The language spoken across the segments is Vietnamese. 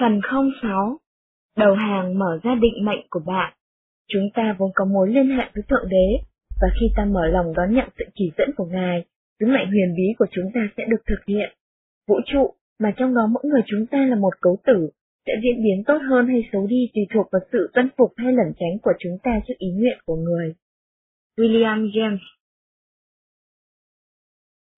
Phần 06 Đầu hàng mở ra định mệnh của bạn. Chúng ta vốn có mối liên hệ với Thượng Đế, và khi ta mở lòng đón nhận sự chỉ dẫn của Ngài, sứ mệnh huyền bí của chúng ta sẽ được thực hiện. Vũ trụ, mà trong đó mỗi người chúng ta là một cấu tử, sẽ diễn biến tốt hơn hay xấu đi tùy thuộc vào sự tuân phục hay lẩn tránh của chúng ta trước ý nguyện của người. William James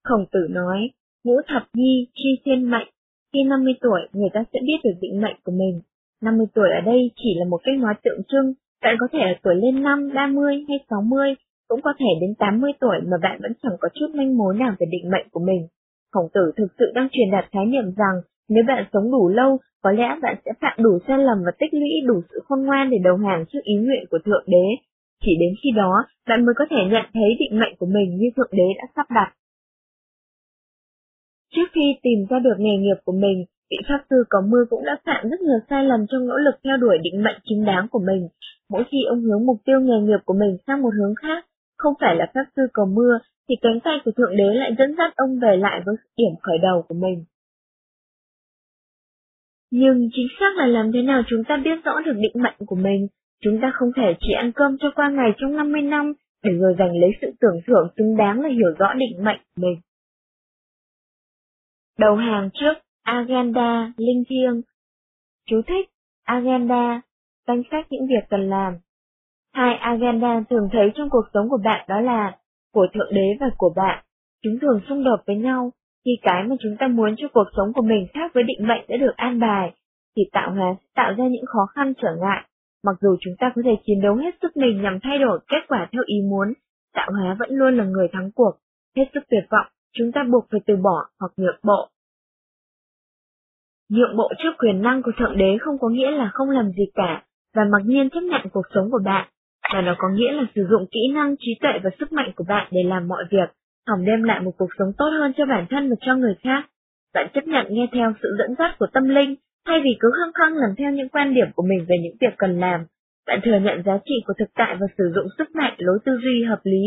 Khổng tử nói, ngũ thập nhi chi thiên mệnh, khi 50 tuổi người ta sẽ biết được định mệnh của mình. 50 tuổi ở đây chỉ là một cách nói tượng trưng, bạn có thể ở tuổi lên 5, 30 hay 60, cũng có thể đến 80 tuổi mà bạn vẫn chẳng có chút manh mối nào về định mệnh của mình. Khổng tử thực sự đang truyền đạt khái niệm rằng nếu bạn sống đủ lâu, có lẽ bạn sẽ phạm đủ sai lầm và tích lũy đủ sự khôn ngoan để đầu hàng trước ý nguyện của Thượng Đế. Chỉ đến khi đó, bạn mới có thể nhận thấy định mệnh của mình như Thượng Đế đã sắp đặt. Trước khi tìm ra được nghề nghiệp của mình, vị pháp sư có mưa cũng đã phạm rất nhiều sai lầm trong nỗ lực theo đuổi định mệnh chính đáng của mình. Mỗi khi ông hướng mục tiêu nghề nghiệp của mình sang một hướng khác, không phải là pháp sư cầu mưa, thì cánh tay của Thượng Đế lại dẫn dắt ông về lại với điểm khởi đầu của mình. Nhưng chính xác là làm thế nào chúng ta biết rõ được định mệnh của mình? Chúng ta không thể chỉ ăn cơm cho qua ngày trong 50 năm, để rồi giành lấy sự tưởng thưởng xứng đáng là hiểu rõ định mệnh của mình. Đầu hàng trước, agenda, linh thiêng. Chú thích, agenda, danh sách những việc cần làm. Hai agenda thường thấy trong cuộc sống của bạn đó là của Thượng Đế và của bạn. Chúng thường xung đột với nhau, khi cái mà chúng ta muốn cho cuộc sống của mình khác với định mệnh đã được an bài, thì tạo hóa sẽ tạo ra những khó khăn trở ngại. Mặc dù chúng ta có thể chiến đấu hết sức mình nhằm thay đổi kết quả theo ý muốn, tạo hóa vẫn luôn là người thắng cuộc. Hết sức tuyệt vọng, chúng ta buộc phải từ bỏ hoặc nhượng bộ. Nhượng bộ trước quyền năng của Thượng Đế không có nghĩa là không làm gì cả, và mặc nhiên chấp nhận cuộc sống của bạn, mà nó có nghĩa là sử dụng kỹ năng, trí tuệ và sức mạnh của bạn để làm mọi việc, hòng đem lại một cuộc sống tốt hơn cho bản thân và cho người khác. Bạn chấp nhận nghe theo sự dẫn dắt của tâm linh, thay vì cứ khăng khăng làm theo những quan điểm của mình về những việc cần làm. Bạn thừa nhận giá trị của thực tại và sử dụng sức mạnh, lối tư duy hợp lý,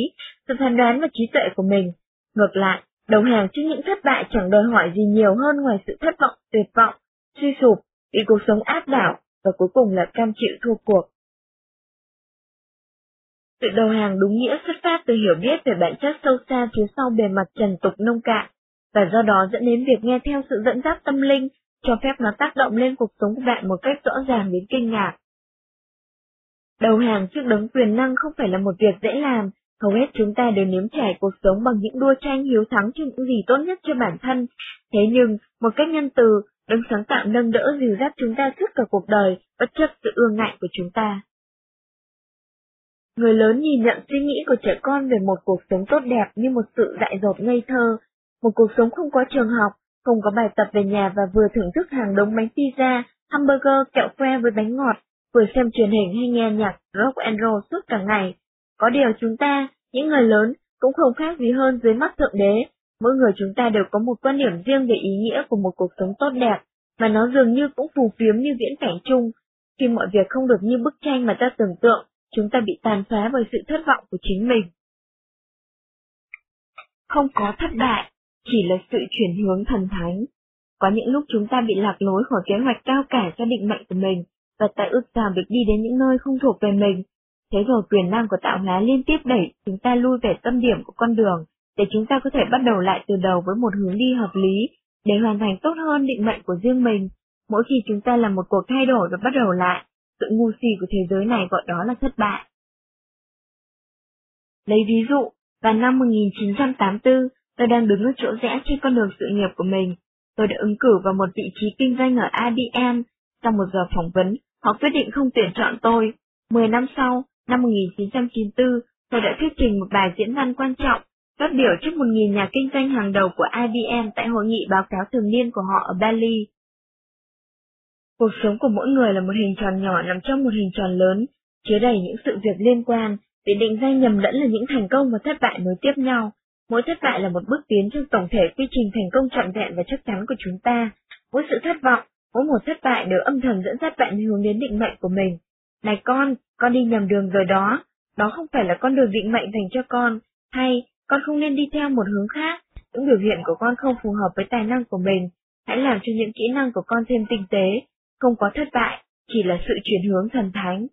sự phán đoán và trí tuệ của mình. Ngược lại, đầu hàng trước những thất bại chẳng đòi hỏi gì nhiều hơn ngoài sự thất vọng, tuyệt vọng, suy sụp, bị cuộc sống áp đảo, và cuối cùng là cam chịu thua cuộc. Sự đầu hàng đúng nghĩa xuất phát từ hiểu biết về bản chất sâu xa phía sau bề mặt trần tục nông cạn, và do đó dẫn đến việc nghe theo sự dẫn dắt tâm linh, cho phép nó tác động lên cuộc sống của bạn một cách rõ ràng đến kinh ngạc. Đầu hàng trước đấng quyền năng không phải là một việc dễ làm, hầu hết chúng ta đều nếm trải cuộc sống bằng những đua tranh hiếu thắng cho những gì tốt nhất cho bản thân. Thế nhưng, một cách nhân từ, đấng sáng tạo nâng đỡ dìu dắt chúng ta suốt cả cuộc đời, bất chấp sự ương ngại của chúng ta. Người lớn nhìn nhận suy nghĩ của trẻ con về một cuộc sống tốt đẹp như một sự dại dột ngây thơ, một cuộc sống không có trường học, không có bài tập về nhà và vừa thưởng thức hàng đống bánh pizza, hamburger, kẹo que với bánh ngọt, vừa xem truyền hình hay nghe nhạc rock and roll suốt cả ngày. Có điều chúng ta, những người lớn, cũng không khác gì hơn dưới mắt thượng đế. Mỗi người chúng ta đều có một quan điểm riêng về ý nghĩa của một cuộc sống tốt đẹp, mà nó dường như cũng phù phiếm như viễn cảnh chung. Khi mọi việc không được như bức tranh mà ta tưởng tượng, chúng ta bị tàn phá bởi sự thất vọng của chính mình. Không có thất bại, chỉ là sự chuyển hướng thần thánh. Có những lúc chúng ta bị lạc lối khỏi kế hoạch cao cả cho định mệnh của mình, và ta ước rằng được đi đến những nơi không thuộc về mình. Thế rồi quyền năng của tạo hóa liên tiếp đẩy chúng ta lui về tâm điểm của con đường, để chúng ta có thể bắt đầu lại từ đầu với một hướng đi hợp lý, để hoàn thành tốt hơn định mệnh của riêng mình. Mỗi khi chúng ta làm một cuộc thay đổi và bắt đầu lại, sự ngu si của thế giới này gọi đó là thất bại. Lấy ví dụ, vào năm 1984, tôi đang đứng ở chỗ rẽ trên con đường sự nghiệp của mình. Tôi đã ứng cử vào một vị trí kinh doanh ở IBM. Trong một giờ phỏng vấn, họ quyết định không tuyển chọn tôi. Mười năm sau, năm 1994, tôi đã thuyết trình một bài diễn văn quan trọng, phát biểu trước 1.000 nhà kinh doanh hàng đầu của IBM tại hội nghị báo cáo thường niên của họ ở Bali. Cuộc sống của mỗi người là một hình tròn nhỏ nằm trong một hình tròn lớn, chứa đầy những sự việc liên quan, để định danh nhầm lẫn là những thành công và thất bại nối tiếp nhau. Mỗi thất bại là một bước tiến trong tổng thể quy trình thành công trọn vẹn và chắc chắn của chúng ta. Mỗi sự thất vọng, mỗi một thất bại đều âm thầm dẫn dắt bạn hướng đến định mệnh của mình. Này con, con đi nhầm đường rồi đó. Đó không phải là con đường định mệnh dành cho con, hay con không nên đi theo một hướng khác. Những biểu hiện của con không phù hợp với tài năng của mình. Hãy làm cho những kỹ năng của con thêm tinh tế, không có thất bại, chỉ là sự chuyển hướng thần thánh.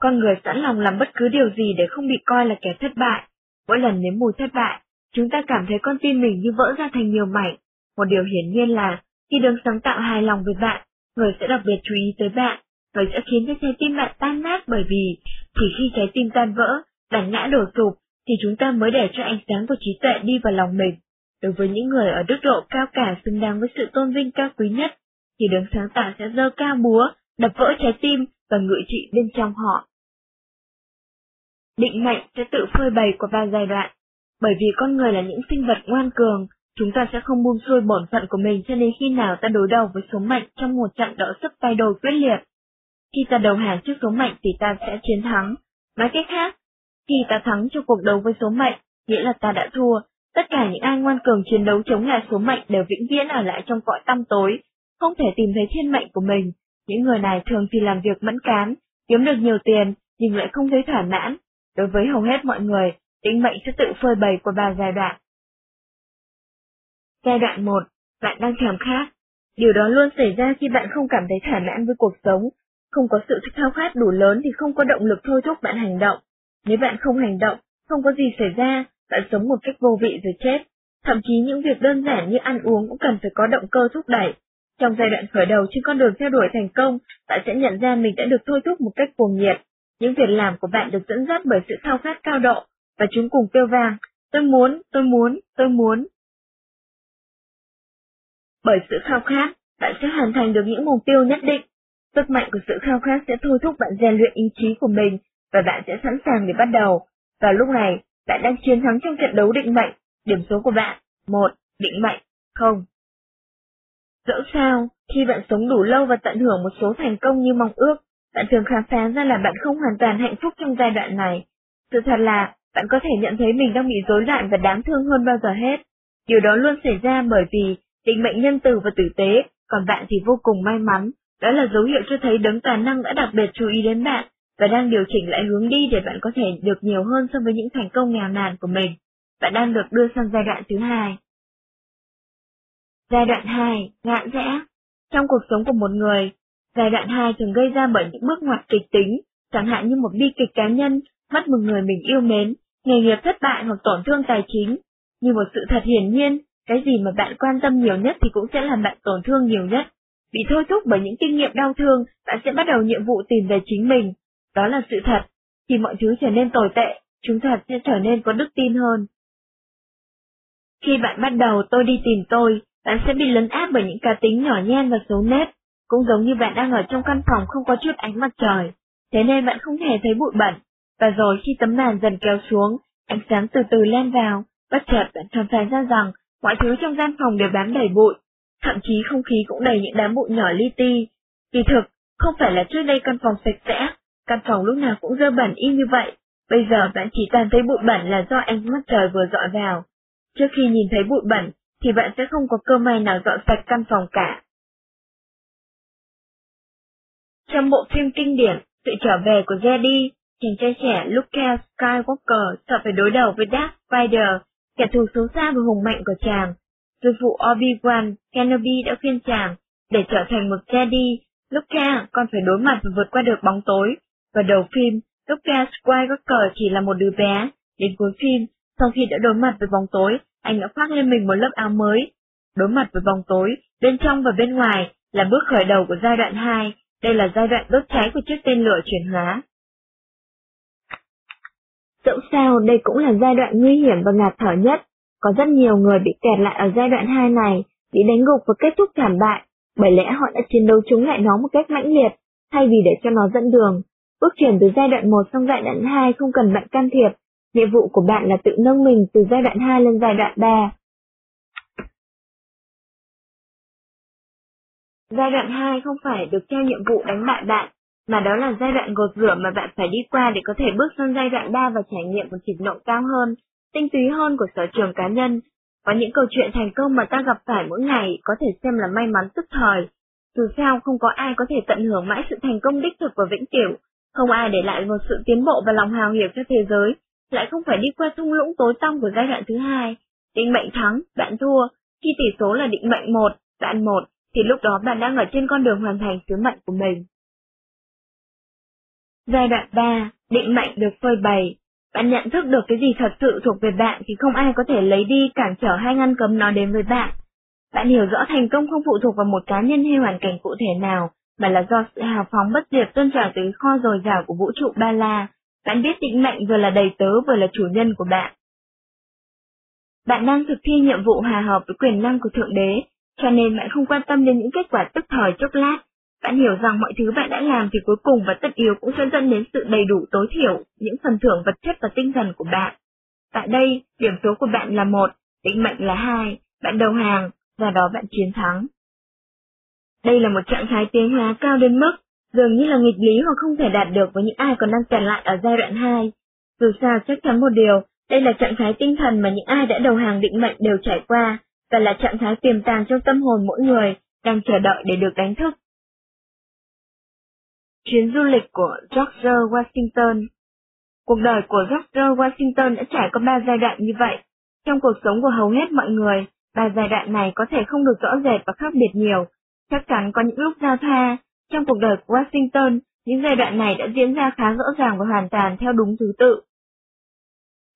Con người sẵn lòng làm bất cứ điều gì để không bị coi là kẻ thất bại. Mỗi lần nếm mùi thất bại, chúng ta cảm thấy con tim mình như vỡ ra thành nhiều mảnh. Một điều hiển nhiên là, khi đường sáng tạo hài lòng với bạn, người sẽ đặc biệt chú ý tới bạn, người sẽ khiến cho trái tim bạn tan nát bởi vì, chỉ khi trái tim tan vỡ, bản ngã đổ sụp, thì chúng ta mới để cho ánh sáng của trí tuệ đi vào lòng mình. Đối với những người ở đức độ cao cả xứng đáng với sự tôn vinh cao quý nhất, thì đấng sáng tạo sẽ dơ cao búa, đập vỡ trái tim và ngự trị bên trong họ. Định mệnh sẽ tự phơi bày qua ba giai đoạn, bởi vì con người là những sinh vật ngoan cường, chúng ta sẽ không buông xuôi bổn phận của mình cho đến khi nào ta đối đầu với số mệnh trong một trận đỡ sức tay đôi quyết liệt. Khi ta đầu hàng trước số mệnh thì ta sẽ chiến thắng. Nói cách khác, khi ta thắng trong cuộc đấu với số mệnh, nghĩa là ta đã thua. Tất cả những ai ngoan cường chiến đấu chống lại số mệnh đều vĩnh viễn ở lại trong cõi tăm tối, không thể tìm thấy thiên mệnh của mình. Những người này thường thì làm việc mẫn cán, kiếm được nhiều tiền, nhưng lại không thấy thỏa mãn. Đối với hầu hết mọi người, tính mệnh sẽ tự phơi bày qua ba giai đoạn. Giai đoạn 1, bạn đang thèm khát. Điều đó luôn xảy ra khi bạn không cảm thấy thỏa mãn với cuộc sống. Không có sự khao khát đủ lớn thì không có động lực thôi thúc bạn hành động. Nếu bạn không hành động, không có gì xảy ra, bạn sống một cách vô vị rồi chết. Thậm chí những việc đơn giản như ăn uống cũng cần phải có động cơ thúc đẩy. Trong giai đoạn khởi đầu trên con đường theo đuổi thành công, bạn sẽ nhận ra mình đã được thôi thúc một cách cuồng nhiệt. Những việc làm của bạn được dẫn dắt bởi sự khao khát cao độ, và chúng cùng kêu vang, tôi muốn, tôi muốn, tôi muốn. Bởi sự khao khát, bạn sẽ hoàn thành được những mục tiêu nhất định. Sức mạnh của sự khao khát sẽ thôi thúc bạn rèn luyện ý chí của mình, và bạn sẽ sẵn sàng để bắt đầu. Vào lúc này, bạn đang chiến thắng trong trận đấu định mệnh, điểm số của bạn, 1, định mệnh, 0. Dẫu sao, khi bạn sống đủ lâu và tận hưởng một số thành công như mong ước, bạn thường khám phá ra là bạn không hoàn toàn hạnh phúc trong giai đoạn này. Sự thật là, bạn có thể nhận thấy mình đang bị rối loạn và đáng thương hơn bao giờ hết. Điều đó luôn xảy ra bởi vì định mệnh nhân từ và tử tế, còn bạn thì vô cùng may mắn. Đó là dấu hiệu cho thấy đấng toàn năng đã đặc biệt chú ý đến bạn và đang điều chỉnh lại hướng đi để bạn có thể được nhiều hơn so với những thành công nghèo nàn của mình. Bạn đang được đưa sang giai đoạn thứ hai. Giai đoạn 2, ngạn rẽ. Trong cuộc sống của một người, giai đoạn 2 thường gây ra bởi những bước ngoặt kịch tính, chẳng hạn như một bi kịch cá nhân, mất một người mình yêu mến, nghề nghiệp thất bại hoặc tổn thương tài chính. Như một sự thật hiển nhiên, cái gì mà bạn quan tâm nhiều nhất thì cũng sẽ làm bạn tổn thương nhiều nhất. Bị thôi thúc bởi những kinh nghiệm đau thương, bạn sẽ bắt đầu nhiệm vụ tìm về chính mình. Đó là sự thật. Khi mọi thứ trở nên tồi tệ, chúng thật sẽ trở nên có đức tin hơn. Khi bạn bắt đầu tôi đi tìm tôi, bạn sẽ bị lấn áp bởi những cá tính nhỏ nhen và xấu nết, cũng giống như bạn đang ở trong căn phòng không có chút ánh mặt trời, thế nên bạn không hề thấy bụi bẩn, và rồi khi tấm màn dần kéo xuống, ánh sáng từ từ len vào, bất chợt bạn thầm phá ra rằng mọi thứ trong gian phòng đều bám đầy bụi, thậm chí không khí cũng đầy những đám bụi nhỏ li ti. Kỳ thực, không phải là trước đây căn phòng sạch sẽ, căn phòng lúc nào cũng dơ bẩn y như vậy, bây giờ bạn chỉ toàn thấy bụi bẩn là do ánh mắt trời vừa dọi vào. Trước khi nhìn thấy bụi bẩn, thì bạn sẽ không có cơ may nào dọn sạch căn phòng cả. Trong bộ phim kinh điển Sự trở về của Jedi, chàng trai trẻ Luke Skywalker sợ phải đối đầu với Darth Vader, kẻ thù xấu xa và hùng mạnh của chàng. Sư phụ Obi-Wan Kenobi đã khuyên chàng, để trở thành một Jedi, Luke còn phải đối mặt và vượt qua được bóng tối. và đầu phim, Luke Skywalker chỉ là một đứa bé, đến cuối phim, sau khi đã đối mặt với bóng tối, anh đã khoác lên mình một lớp áo mới. Đối mặt với bóng tối, bên trong và bên ngoài là bước khởi đầu của giai đoạn 2, đây là giai đoạn đốt cháy của chiếc tên lửa chuyển hóa. Dẫu sao đây cũng là giai đoạn nguy hiểm và ngạt thở nhất, có rất nhiều người bị kẹt lại ở giai đoạn 2 này, bị đánh gục và kết thúc thảm bại, bởi lẽ họ đã chiến đấu chống lại nó một cách mãnh liệt, thay vì để cho nó dẫn đường. Bước chuyển từ giai đoạn 1 sang giai đoạn 2 không cần bạn can thiệp, nhiệm vụ của bạn là tự nâng mình từ giai đoạn 2 lên giai đoạn 3. Giai đoạn 2 không phải được trao nhiệm vụ đánh bại bạn, mà đó là giai đoạn gột rửa mà bạn phải đi qua để có thể bước sang giai đoạn 3 và trải nghiệm một trình độ cao hơn, tinh túy hơn của sở trường cá nhân. Có những câu chuyện thành công mà ta gặp phải mỗi ngày có thể xem là may mắn tức thời. Dù sao không có ai có thể tận hưởng mãi sự thành công đích thực và vĩnh cửu, không ai để lại một sự tiến bộ và lòng hào hiệp cho thế giới, lại không phải đi qua thung lũng tối tăm của giai đoạn thứ hai. Định mệnh thắng, bạn thua, khi tỷ số là định mệnh một, bạn một, thì lúc đó bạn đang ở trên con đường hoàn thành sứ mệnh của mình. Giai đoạn 3, định mệnh được phơi bày. Bạn nhận thức được cái gì thật sự thuộc về bạn thì không ai có thể lấy đi cản trở hay ngăn cấm nó đến với bạn. Bạn hiểu rõ thành công không phụ thuộc vào một cá nhân hay hoàn cảnh cụ thể nào, mà là do sự hào phóng bất diệt tuôn trào từ kho dồi dào của vũ trụ Ba La. Bạn biết định mệnh vừa là đầy tớ vừa là chủ nhân của bạn. Bạn đang thực thi nhiệm vụ hòa hợp với quyền năng của Thượng Đế, cho nên bạn không quan tâm đến những kết quả tức thời chốc lát. Bạn hiểu rằng mọi thứ bạn đã làm thì cuối cùng và tất yếu cũng sẽ dẫn đến sự đầy đủ tối thiểu, những phần thưởng vật chất và tinh thần của bạn. Tại đây, điểm số của bạn là một, định mệnh là hai, bạn đầu hàng, do đó bạn chiến thắng. Đây là một trạng thái tiến hóa cao đến mức, dường như là nghịch lý hoặc không thể đạt được với những ai còn đang kẹt lại ở giai đoạn 2. Dù sao chắc chắn một điều, đây là trạng thái tinh thần mà những ai đã đầu hàng định mệnh đều trải qua, và là trạng thái tiềm tàng trong tâm hồn mỗi người, đang chờ đợi để được đánh thức. Chuyến du lịch của George Washington Cuộc đời của George Washington đã trải qua ba giai đoạn như vậy. Trong cuộc sống của hầu hết mọi người, ba giai đoạn này có thể không được rõ rệt và khác biệt nhiều. Chắc chắn có những lúc giao thoa. Trong cuộc đời của Washington, những giai đoạn này đã diễn ra khá rõ ràng và hoàn toàn theo đúng thứ tự.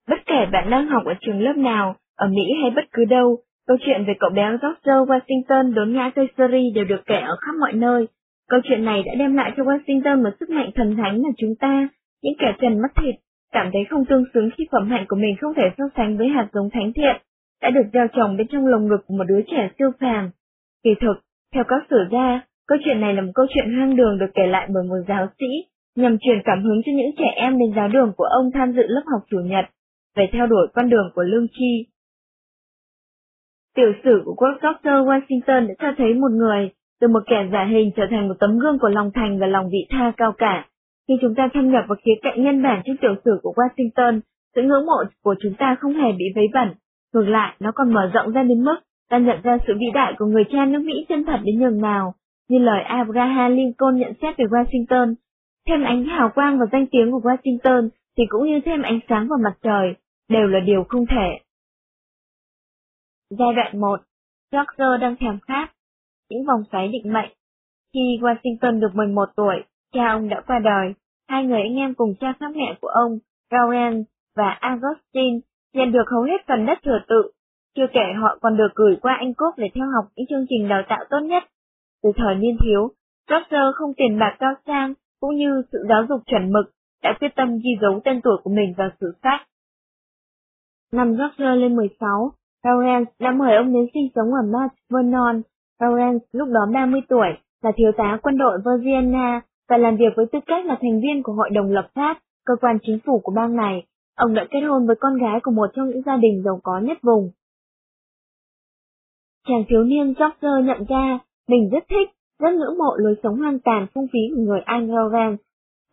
Bất kể bạn đang học ở trường lớp nào, ở Mỹ hay bất cứ đâu, câu chuyện về cậu bé George Washington đốn ngã cây Surrey đều được kể ở khắp mọi nơi. Câu chuyện này đã đem lại cho Washington một sức mạnh thần thánh mà chúng ta, những kẻ trần mắt thịt, cảm thấy không tương xứng khi phẩm hạnh của mình không thể so sánh với hạt giống thánh thiện, đã được gieo trồng bên trong lồng ngực của một đứa trẻ siêu phàm. Kỳ thực, theo các sử gia, câu chuyện này là một câu chuyện hoang đường được kể lại bởi một giáo sĩ, nhằm truyền cảm hứng cho những trẻ em đến giáo đường của ông tham dự lớp học chủ nhật, về theo đuổi con đường của lương tri. Tiểu sử của quốc Washington đã cho thấy một người, từ một kẻ giả hình trở thành một tấm gương của lòng thành và lòng vị tha cao cả. Khi chúng ta thâm nhập vào khía cạnh nhân bản trong tiểu sử của Washington, sự ngưỡng mộ của chúng ta không hề bị vấy bẩn. Ngược lại, nó còn mở rộng ra đến mức ta nhận ra sự vĩ đại của người cha nước Mỹ chân thật đến nhường nào, như lời Abraham Lincoln nhận xét về Washington. Thêm ánh hào quang và danh tiếng của Washington thì cũng như thêm ánh sáng vào mặt trời, đều là điều không thể. Giai đoạn 1 George đang thèm khát, những vòng xoáy định mệnh. Khi Washington được 11 tuổi, cha ông đã qua đời, hai người anh em cùng cha khác mẹ của ông, Lawrence và Augustine, nhận được hầu hết phần đất thừa tự. Chưa kể họ còn được gửi qua Anh Quốc để theo học những chương trình đào tạo tốt nhất. Từ thời niên thiếu, Roger không tiền bạc cao sang, cũng như sự giáo dục chuẩn mực, đã quyết tâm ghi dấu tên tuổi của mình vào sử sách. Năm Roger lên 16, Lawrence đã mời ông đến sinh sống ở Mount Vernon. Lawrence lúc đó 30 tuổi, là thiếu tá quân đội Virginia và làm việc với tư cách là thành viên của Hội đồng lập pháp, cơ quan chính phủ của bang này. Ông đã kết hôn với con gái của một trong những gia đình giàu có nhất vùng. Chàng thiếu niên George nhận ra mình rất thích, rất ngưỡng mộ lối sống hoang tàn phung phí của người Anh Lawrence.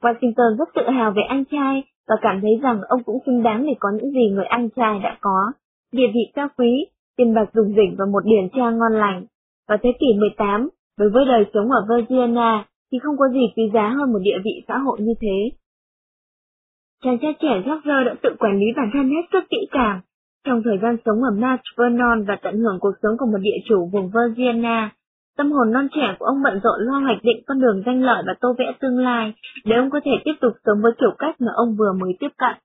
Washington rất tự hào về anh trai và cảm thấy rằng ông cũng xứng đáng để có những gì người anh trai đã có địa vị cao quý, tiền bạc dùng rỉnh và một điển trang ngon lành. Vào thế kỷ 18, đối với đời sống ở Virginia thì không có gì quý giá hơn một địa vị xã hội như thế. Chàng trai trẻ George đã tự quản lý bản thân hết sức kỹ càng. Trong thời gian sống ở Mount Vernon và tận hưởng cuộc sống của một địa chủ vùng Virginia, tâm hồn non trẻ của ông bận rộn lo hoạch định con đường danh lợi và tô vẽ tương lai, để ông có thể tiếp tục sống với kiểu cách mà ông vừa mới tiếp cận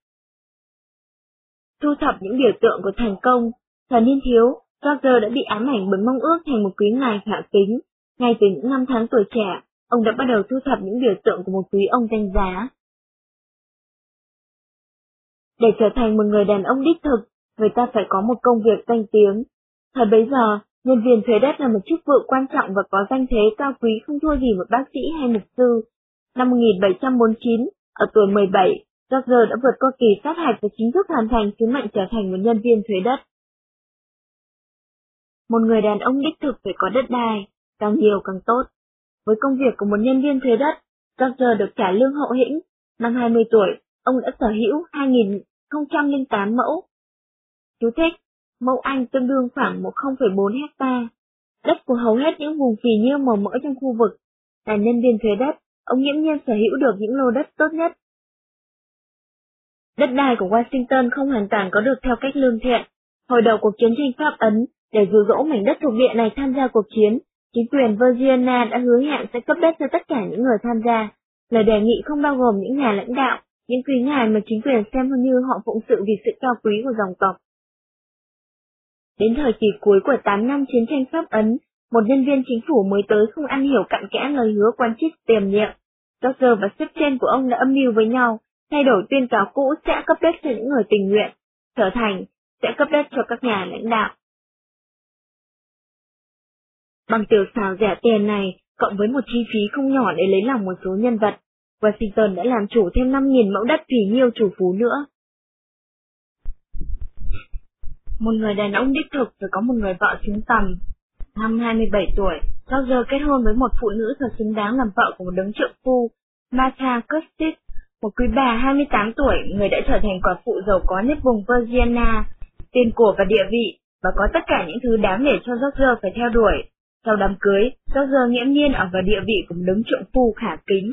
thu thập những biểu tượng của thành công. thần niên thiếu, Roger đã bị ám ảnh bởi mong ước thành một quý ngài hạ kính. Ngay từ những năm tháng tuổi trẻ, ông đã bắt đầu thu thập những biểu tượng của một quý ông danh giá. Để trở thành một người đàn ông đích thực, người ta phải có một công việc danh tiếng. Thời bấy giờ, nhân viên thuế đất là một chức vụ quan trọng và có danh thế cao quý không thua gì một bác sĩ hay mục sư. Năm 1749, ở tuổi 17, George đã vượt qua kỳ sát hạch và chính thức hoàn thành sứ mệnh trở thành một nhân viên thuế đất. Một người đàn ông đích thực phải có đất đai, càng nhiều càng tốt. Với công việc của một nhân viên thuế đất, George được trả lương hậu hĩnh. Năm 20 tuổi, ông đã sở hữu 2.008 mẫu. Chú thích, mẫu Anh tương đương khoảng 1,4 hecta. Đất của hầu hết những vùng phì nhiêu màu mỡ trong khu vực. Là nhân viên thuế đất, ông nghiễm nhiên sở hữu được những lô đất tốt nhất Đất đai của Washington không hoàn toàn có được theo cách lương thiện. Hồi đầu cuộc chiến tranh Pháp Ấn, để dụ dỗ mảnh đất thuộc địa này tham gia cuộc chiến, Chính quyền Virginia đã hứa hẹn sẽ cấp đất cho tất cả những người tham gia. Lời đề nghị không bao gồm những nhà lãnh đạo, những quý ngài mà chính quyền xem như họ phụng sự vì sự cao quý của dòng tộc. Đến thời kỳ cuối của 8 năm chiến tranh Pháp Ấn, một nhân viên chính phủ mới tới không ăn hiểu cặn kẽ lời hứa quan chức tiềm nhiệm. George và sếp trên của ông đã âm mưu với nhau, thay đổi tuyên cáo cũ sẽ cấp đất cho những người tình nguyện, trở thành sẽ cấp đất cho các nhà lãnh đạo. Bằng tiểu xào rẻ tiền này, cộng với một chi phí không nhỏ để lấy lòng một số nhân vật, Washington đã làm chủ thêm 5.000 mẫu đất vì nhiêu chủ phú nữa. Một người đàn ông đích thực phải có một người vợ xứng tầm. Năm 27 tuổi, Roger kết hôn với một phụ nữ thật xứng đáng làm vợ của một đấng trượng phu, Martha Custis, một quý bà 28 tuổi, người đã trở thành quả phụ giàu có nhất vùng Virginia, tiền của và địa vị, và có tất cả những thứ đáng để cho Roger phải theo đuổi. Sau đám cưới, Roger nghiễm nhiên ở vào địa vị của một đấng trượng phu khả kính.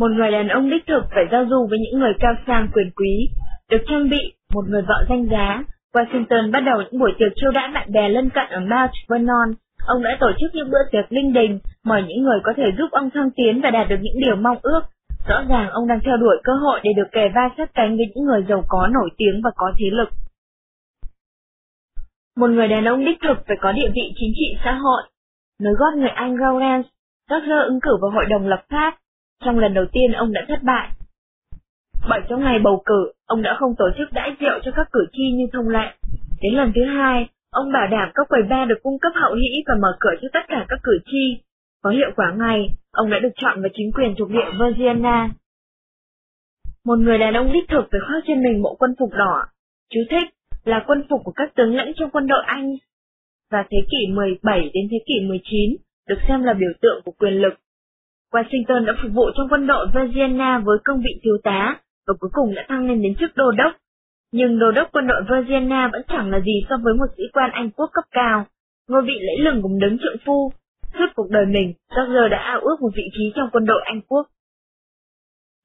Một người đàn ông đích thực phải giao du với những người cao sang quyền quý, được trang bị một người vợ danh giá. Washington bắt đầu những buổi tiệc chiêu đãi bạn bè lân cận ở Mount Vernon. Ông đã tổ chức những bữa tiệc linh đình, mời những người có thể giúp ông thăng tiến và đạt được những điều mong ước. Rõ ràng ông đang theo đuổi cơ hội để được kề vai sát cánh với những người giàu có nổi tiếng và có thế lực. Một người đàn ông đích thực phải có địa vị chính trị xã hội. Nối gót người Anh Rowlands, Roger ứng cử vào hội đồng lập pháp. Trong lần đầu tiên ông đã thất bại. Bởi trong ngày bầu cử, ông đã không tổ chức đãi rượu cho các cử tri như thông lệ. Đến lần thứ hai, ông bảo đảm các quầy bar được cung cấp hậu hĩ và mở cửa cho tất cả các cử tri. Có hiệu quả ngay, ông đã được chọn vào chính quyền thuộc địa Virginia. Một người đàn ông đích thực phải khoác trên mình bộ quân phục đỏ. Chú thích, là quân phục của các tướng lãnh trong quân đội Anh. Và thế kỷ 17 đến thế kỷ 19 được xem là biểu tượng của quyền lực. Washington đã phục vụ trong quân đội Virginia với công vị thiếu tá và cuối cùng đã thăng lên đến chức đô đốc. Nhưng đô đốc quân đội Virginia vẫn chẳng là gì so với một sĩ quan Anh quốc cấp cao, ngôi vị lẫy lừng cùng đứng trượng phu. Suốt cuộc đời mình, George đã ao ước một vị trí trong quân đội Anh quốc.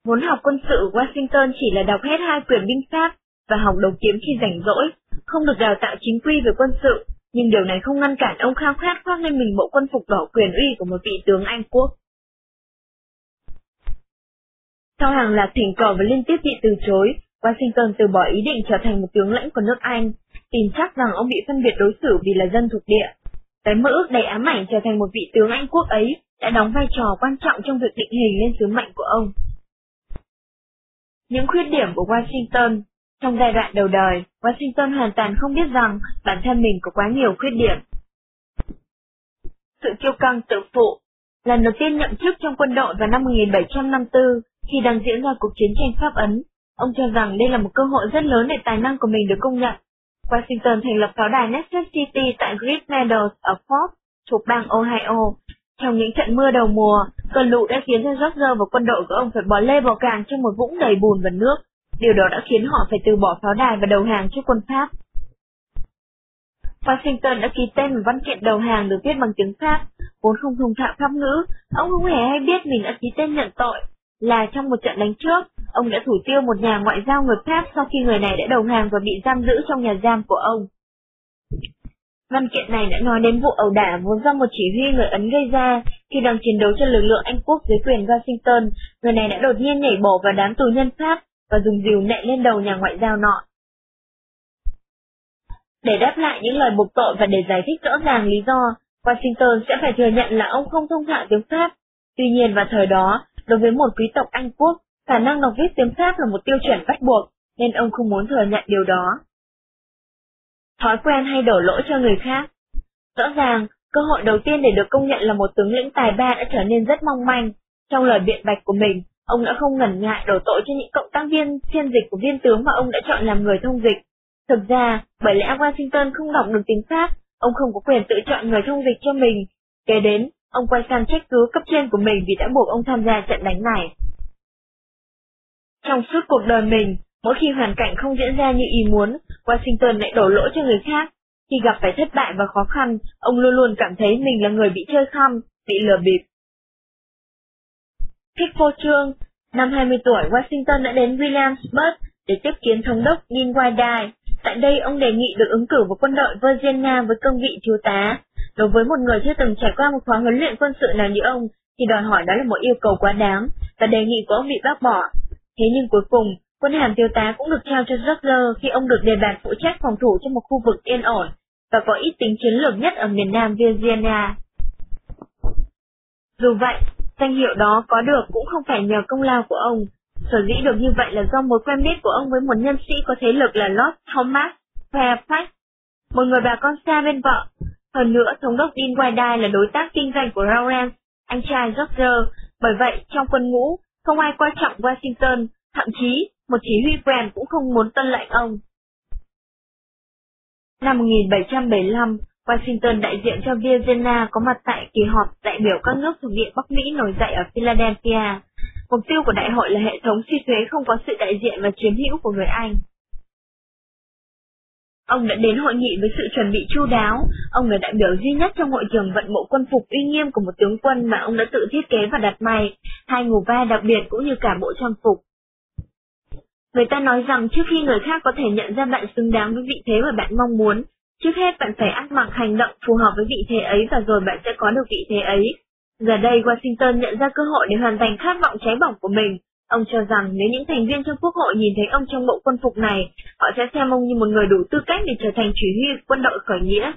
Muốn học quân sự, Washington chỉ là đọc hết hai quyển binh pháp và học đấu kiếm khi rảnh rỗi, không được đào tạo chính quy về quân sự, nhưng điều này không ngăn cản ông khao khát khoác lên mình bộ quân phục đỏ quyền uy của một vị tướng Anh quốc. Sau hàng loạt thỉnh cầu và liên tiếp bị từ chối, Washington từ bỏ ý định trở thành một tướng lãnh của nước Anh, tin chắc rằng ông bị phân biệt đối xử vì là dân thuộc địa. Cái mơ ước đầy ám ảnh trở thành một vị tướng Anh quốc ấy đã đóng vai trò quan trọng trong việc định hình lên sứ mệnh của ông. Những khuyết điểm của Washington trong giai đoạn đầu đời, Washington hoàn toàn không biết rằng bản thân mình có quá nhiều khuyết điểm. Sự kiêu căng tự phụ Lần đầu tiên nhậm chức trong quân đội vào năm 1754, khi đang diễn ra cuộc chiến tranh Pháp Ấn, ông cho rằng đây là một cơ hội rất lớn để tài năng của mình được công nhận. Washington thành lập pháo đài Nexus City tại Great Meadows ở Fort, thuộc bang Ohio. Trong những trận mưa đầu mùa, cơn lũ đã khiến cho George và quân đội của ông phải bỏ lê vào càng trong một vũng đầy bùn và nước. Điều đó đã khiến họ phải từ bỏ pháo đài và đầu hàng trước quân Pháp. Washington đã ký tên một văn kiện đầu hàng được viết bằng tiếng Pháp, vốn không thông thạo pháp ngữ, ông không hề hay biết mình đã ký tên nhận tội, là trong một trận đánh trước, ông đã thủ tiêu một nhà ngoại giao người Pháp sau khi người này đã đầu hàng và bị giam giữ trong nhà giam của ông. Văn kiện này đã nói đến vụ ẩu đả vốn do một chỉ huy người Ấn gây ra khi đang chiến đấu cho lực lượng Anh quốc dưới quyền Washington, người này đã đột nhiên nhảy bổ vào đám tù nhân Pháp và dùng dìu nệ lên đầu nhà ngoại giao nọ. Để đáp lại những lời buộc tội và để giải thích rõ ràng lý do, Washington sẽ phải thừa nhận là ông không thông thạo tiếng Pháp. Tuy nhiên vào thời đó, đối với một quý tộc Anh quốc, khả năng đọc viết tiếng Pháp là một tiêu chuẩn bắt buộc, nên ông không muốn thừa nhận điều đó. Thói quen hay đổ lỗi cho người khác Rõ ràng, cơ hội đầu tiên để được công nhận là một tướng lĩnh tài ba đã trở nên rất mong manh. Trong lời biện bạch của mình, ông đã không ngần ngại đổ tội cho những cộng tác viên phiên dịch của viên tướng mà ông đã chọn làm người thông dịch. Thực ra, bởi lẽ Washington không đọc được tiếng Pháp, ông không có quyền tự chọn người thông dịch cho mình. Kế đến, ông quay sang trách cứ cấp trên của mình vì đã buộc ông tham gia trận đánh này. Trong suốt cuộc đời mình, mỗi khi hoàn cảnh không diễn ra như ý muốn, Washington lại đổ lỗi cho người khác. Khi gặp phải thất bại và khó khăn, ông luôn luôn cảm thấy mình là người bị chơi khăm, bị lừa bịp. Thích phô trương, năm 20 tuổi Washington đã đến Williamsburg để tiếp kiến thống đốc Dean Whiteye. Tại đây ông đề nghị được ứng cử vào quân đội Virginia với cương vị thiếu tá. Đối với một người chưa từng trải qua một khóa huấn luyện quân sự nào như ông, thì đòi hỏi đó là một yêu cầu quá đáng, và đề nghị của ông bị bác bỏ. Thế nhưng cuối cùng, quân hàm thiếu tá cũng được trao cho Roger khi ông được đề bạt phụ trách phòng thủ trong một khu vực yên ổn, và có ít tính chiến lược nhất ở miền nam Virginia. Dù vậy, danh hiệu đó có được cũng không phải nhờ công lao của ông. Sở dĩ được như vậy là do mối quen biết của ông với một nhân sĩ có thế lực là Lord Thomas Fairfax, một người bà con xa bên vợ. Hơn nữa, thống đốc Dean White là đối tác kinh doanh của Lawrence, anh trai Roger, bởi vậy trong quân ngũ, không ai quan trọng Washington, thậm chí một chỉ huy quèn cũng không muốn tân lệnh ông. Năm 1775, Washington đại diện cho Vienna có mặt tại kỳ họp đại biểu các nước thuộc địa Bắc Mỹ nổi dậy ở Philadelphia. Mục tiêu của đại hội là hệ thống suy thuế không có sự đại diện và chiếm hữu của người Anh. Ông đã đến hội nghị với sự chuẩn bị chu đáo, ông là đại biểu duy nhất trong hội trường vận bộ quân phục uy nghiêm của một tướng quân mà ông đã tự thiết kế và đặt may, hai ngủ va đặc biệt cũng như cả bộ trang phục. Người ta nói rằng trước khi người khác có thể nhận ra bạn xứng đáng với vị thế mà bạn mong muốn, trước hết bạn phải ăn mặc hành động phù hợp với vị thế ấy và rồi bạn sẽ có được vị thế ấy. Giờ đây Washington nhận ra cơ hội để hoàn thành khát vọng cháy bỏng của mình. Ông cho rằng nếu những thành viên trong quốc hội nhìn thấy ông trong bộ quân phục này, họ sẽ xem ông như một người đủ tư cách để trở thành chỉ huy quân đội khởi nghĩa.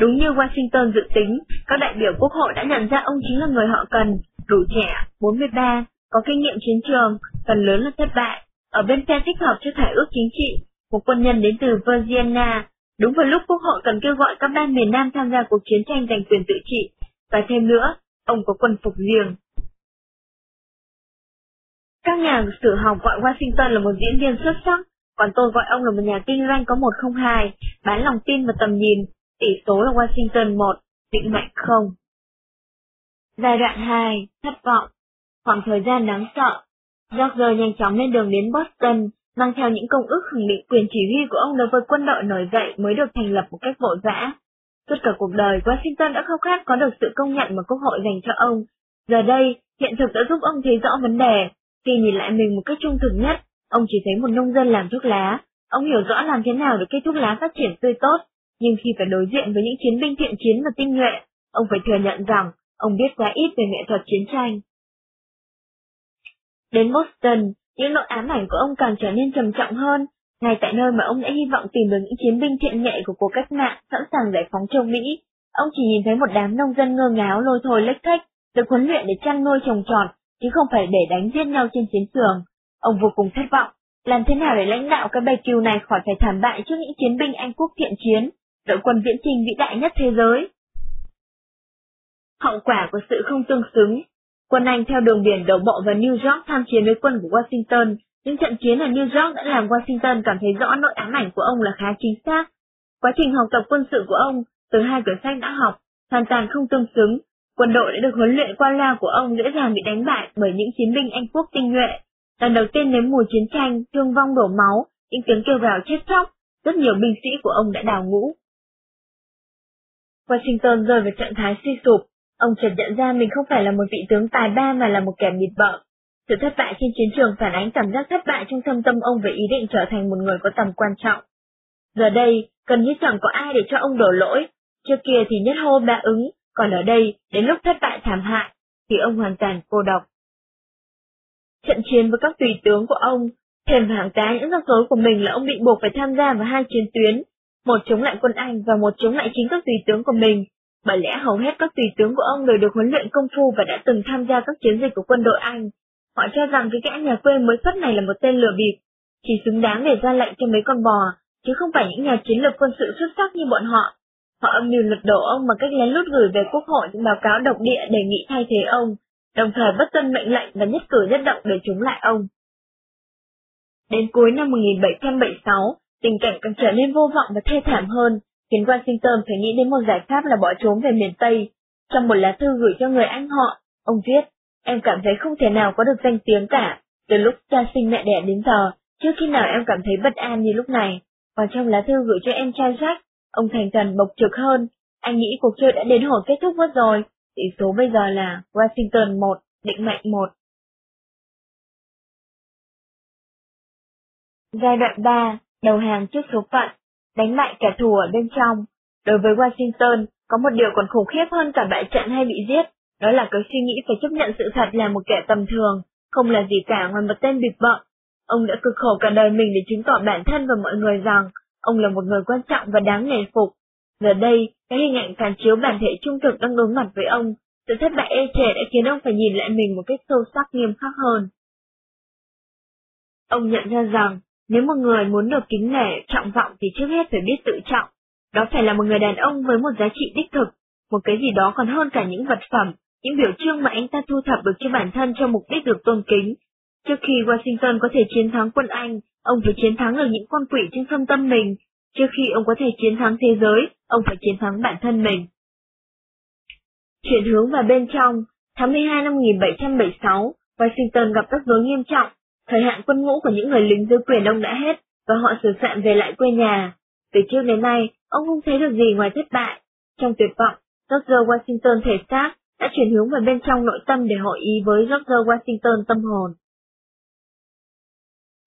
Đúng như Washington dự tính, các đại biểu quốc hội đã nhận ra ông chính là người họ cần, đủ trẻ, 43, có kinh nghiệm chiến trường, phần lớn là thất bại, ở bên phe thích hợp cho thải ước chính trị, một quân nhân đến từ Virginia, đúng vào lúc quốc hội cần kêu gọi các bang miền Nam tham gia cuộc chiến tranh giành quyền tự trị, và thêm nữa, ông có quân phục riêng. Các nhà sử học gọi Washington là một diễn viên xuất sắc, còn tôi gọi ông là một nhà kinh doanh có 102, bán lòng tin và tầm nhìn, tỷ số là Washington 1, định mạnh không. Giai đoạn 2, thất vọng. Khoảng thời gian đáng sợ. George nhanh chóng lên đường đến Boston, mang theo những công ước khẳng định quyền chỉ huy của ông đối với quân đội nổi dậy mới được thành lập một cách vội vã. Suốt cả cuộc đời, Washington đã khao khát có được sự công nhận mà quốc hội dành cho ông. Giờ đây, hiện thực đã giúp ông thấy rõ vấn đề. Khi nhìn lại mình một cách trung thực nhất, ông chỉ thấy một nông dân làm thuốc lá. Ông hiểu rõ làm thế nào để cây thuốc lá phát triển tươi tốt, nhưng khi phải đối diện với những chiến binh thiện chiến và tinh nhuệ, ông phải thừa nhận rằng ông biết quá ít về nghệ thuật chiến tranh. Đến Boston, những nỗi ám ảnh của ông càng trở nên trầm trọng hơn, ngay tại nơi mà ông đã hy vọng tìm được những chiến binh thiện nghệ của cuộc cách mạng sẵn sàng giải phóng châu Mỹ, ông chỉ nhìn thấy một đám nông dân ngơ ngáo lôi thôi lếch thách, được huấn luyện để chăn nuôi trồng trọt, chứ không phải để đánh giết nhau trên chiến trường. Ông vô cùng thất vọng, làm thế nào để lãnh đạo cái bầy kiều này khỏi phải thảm bại trước những chiến binh Anh quốc thiện chiến, đội quân viễn trình vĩ đại nhất thế giới. Hậu quả của sự không tương xứng Quân Anh theo đường biển đổ bộ vào New York tham chiến với quân của Washington, những trận chiến ở New York đã làm Washington cảm thấy rõ nội ám ảnh của ông là khá chính xác. Quá trình học tập quân sự của ông, từ hai quyển sách đã học, hoàn toàn không tương xứng. Quân đội đã được huấn luyện qua lao của ông dễ dàng bị đánh bại bởi những chiến binh Anh quốc tinh nhuệ. Lần đầu tiên đến mùa chiến tranh, thương vong đổ máu, những tiếng kêu gào chết chóc, rất nhiều binh sĩ của ông đã đào ngũ. Washington rơi vào trạng thái suy sụp, Ông chợt nhận ra mình không phải là một vị tướng tài ba mà là một kẻ bịt bợ. Sự thất bại trên chiến trường phản ánh cảm giác thất bại trong thâm tâm ông về ý định trở thành một người có tầm quan trọng. Giờ đây, cần như chẳng có ai để cho ông đổ lỗi, trước kia thì nhất hô ba ứng, còn ở đây, đến lúc thất bại thảm hại, thì ông hoàn toàn cô độc. Trận chiến với các tùy tướng của ông, thêm hàng tá những rắc rối của mình là ông bị buộc phải tham gia vào hai chiến tuyến, một chống lại quân Anh và một chống lại chính các tùy tướng của mình, bởi lẽ hầu hết các tùy tướng của ông đều được huấn luyện công phu và đã từng tham gia các chiến dịch của quân đội Anh. Họ cho rằng cái gã nhà quê mới xuất này là một tên lừa bịp, chỉ xứng đáng để ra lệnh cho mấy con bò, chứ không phải những nhà chiến lược quân sự xuất sắc như bọn họ. Họ âm mưu lật đổ ông bằng cách lén lút gửi về quốc hội những báo cáo độc địa đề nghị thay thế ông, đồng thời bất tuân mệnh lệnh và nhất cử nhất động để chống lại ông. Đến cuối năm 1776, tình cảnh càng trở nên vô vọng và thê thảm hơn, khiến Washington phải nghĩ đến một giải pháp là bỏ trốn về miền Tây. Trong một lá thư gửi cho người anh họ, ông viết, em cảm thấy không thể nào có được danh tiếng cả, từ lúc cha sinh mẹ đẻ đến giờ, trước khi nào em cảm thấy bất an như lúc này. Còn trong lá thư gửi cho em trai Jack, ông thành thần bộc trực hơn, anh nghĩ cuộc chơi đã đến hồi kết thúc mất rồi, tỷ số bây giờ là Washington 1, định mệnh 1. Giai đoạn 3, đầu hàng trước số phận đánh bại kẻ thù ở bên trong. Đối với Washington, có một điều còn khủng khiếp hơn cả bại trận hay bị giết, đó là cái suy nghĩ phải chấp nhận sự thật là một kẻ tầm thường, không là gì cả ngoài một tên bịp bợm. Ông đã cực khổ cả đời mình để chứng tỏ bản thân và mọi người rằng ông là một người quan trọng và đáng nể phục. Giờ đây, cái hình ảnh phản chiếu bản thể trung thực đang đối mặt với ông, sự thất bại ê chề đã khiến ông phải nhìn lại mình một cách sâu sắc nghiêm khắc hơn. Ông nhận ra rằng, nếu một người muốn được kính nể, trọng vọng thì trước hết phải biết tự trọng. Đó phải là một người đàn ông với một giá trị đích thực, một cái gì đó còn hơn cả những vật phẩm, những biểu trưng mà anh ta thu thập được cho bản thân cho mục đích được tôn kính. Trước khi Washington có thể chiến thắng quân Anh, ông phải chiến thắng được những con quỷ trên thâm tâm mình. Trước khi ông có thể chiến thắng thế giới, ông phải chiến thắng bản thân mình. Chuyển hướng vào bên trong, tháng 12 năm 1776, Washington gặp rắc rối nghiêm trọng. Thời hạn quân ngũ của những người lính dưới quyền ông đã hết, và họ sửa soạn về lại quê nhà. Từ trước đến nay, ông không thấy được gì ngoài thất bại. Trong tuyệt vọng, George Washington thể xác đã chuyển hướng vào bên trong nội tâm để hội ý với George Washington tâm hồn.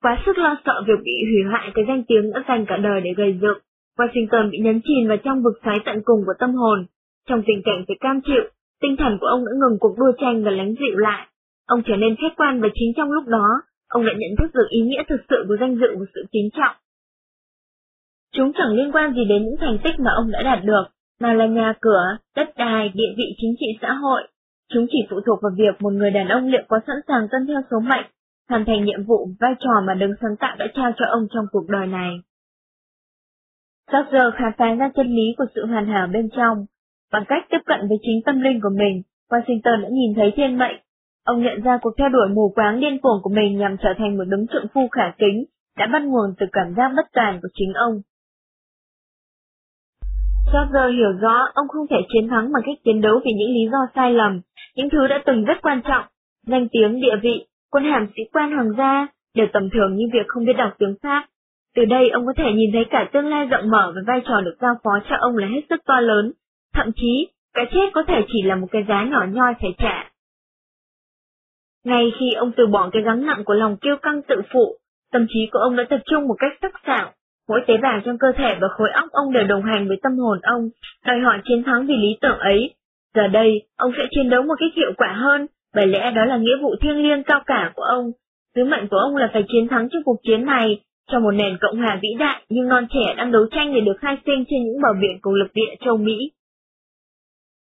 Quá sức lo sợ việc bị hủy hoại cái danh tiếng đã dành cả đời để gây dựng, Washington bị nhấn chìm vào trong vực xoáy tận cùng của tâm hồn. Trong tình cảnh phải cam chịu, tinh thần của ông đã ngừng cuộc đua tranh và lánh dịu lại. Ông trở nên khách quan và chính trong lúc đó, ông đã nhận thức được ý nghĩa thực sự của danh dự và sự kính trọng. Chúng chẳng liên quan gì đến những thành tích mà ông đã đạt được, mà là nhà cửa, đất đai, địa vị chính trị xã hội. Chúng chỉ phụ thuộc vào việc một người đàn ông liệu có sẵn sàng tuân theo số mệnh, hoàn thành nhiệm vụ, vai trò mà đấng sáng tạo đã trao cho ông trong cuộc đời này. George khám phá ra chân lý của sự hoàn hảo bên trong. Bằng cách tiếp cận với chính tâm linh của mình, Washington đã nhìn thấy thiên mệnh. Ông nhận ra cuộc theo đuổi mù quáng điên cuồng của mình nhằm trở thành một đấng trượng phu khả kính, đã bắt nguồn từ cảm giác bất toàn của chính ông. George hiểu rõ ông không thể chiến thắng bằng cách chiến đấu vì những lý do sai lầm, những thứ đã từng rất quan trọng, danh tiếng, địa vị, quân hàm sĩ quan hoàng gia, đều tầm thường như việc không biết đọc tiếng Pháp. Từ đây ông có thể nhìn thấy cả tương lai rộng mở và vai trò được giao phó cho ông là hết sức to lớn, thậm chí, cái chết có thể chỉ là một cái giá nhỏ nhoi phải trả. Ngay khi ông từ bỏ cái gánh nặng của lòng kiêu căng tự phụ, tâm trí của ông đã tập trung một cách sắc sảo, mỗi tế bào trong cơ thể và khối óc ông đều đồng hành với tâm hồn ông, đòi hỏi chiến thắng vì lý tưởng ấy. Giờ đây, ông sẽ chiến đấu một cách hiệu quả hơn, bởi lẽ đó là nghĩa vụ thiêng liêng cao cả của ông. Sứ mệnh của ông là phải chiến thắng trong cuộc chiến này, cho một nền cộng hòa vĩ đại nhưng non trẻ đang đấu tranh để được khai sinh trên những bờ biển của lục địa châu Mỹ.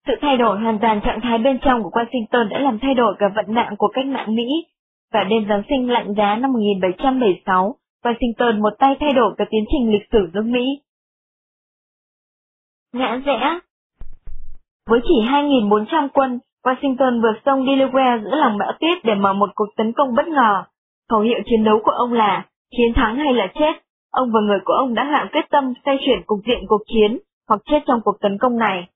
Sự thay đổi hoàn toàn trạng thái bên trong của Washington đã làm thay đổi cả vận mạng của cách mạng Mỹ. Và đêm Giáng sinh lạnh giá năm 1776, Washington một tay thay đổi cả tiến trình lịch sử nước Mỹ. Ngã rẽ Với chỉ 2.400 quân, Washington vượt sông Delaware giữa lòng bão tuyết để mở một cuộc tấn công bất ngờ. Khẩu hiệu chiến đấu của ông là chiến thắng hay là chết. Ông và người của ông đã hạ quyết tâm xoay chuyển cục diện cuộc chiến hoặc chết trong cuộc tấn công này.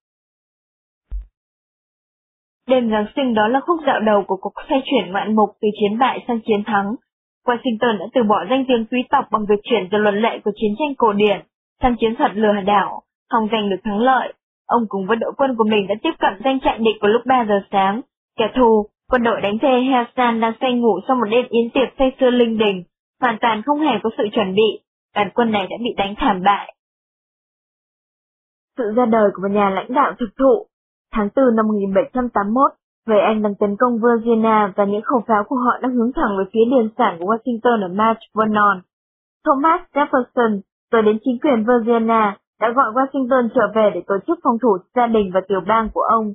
Đêm Giáng sinh đó là khúc dạo đầu của cuộc xoay chuyển ngoạn mục từ chiến bại sang chiến thắng. Washington đã từ bỏ danh tiếng quý tộc bằng việc chuyển từ luật lệ của chiến tranh cổ điển sang chiến thuật lừa đảo, hòng giành được thắng lợi. Ông cùng với đội quân của mình đã tiếp cận danh trại địch vào lúc 3 giờ sáng. Kẻ thù, quân đội đánh thuê Helsan đang say ngủ sau một đêm yến tiệc say sưa linh đình, hoàn toàn không hề có sự chuẩn bị. Đoàn quân này đã bị đánh thảm bại. Sự ra đời của một nhà lãnh đạo thực thụ Tháng 4 năm 1781, người Anh đang tấn công Virginia và những khẩu pháo của họ đang hướng thẳng về phía điền sản của Washington ở Mount Vernon. Thomas Jefferson, rồi đến chính quyền Virginia, đã gọi Washington trở về để tổ chức phòng thủ gia đình và tiểu bang của ông.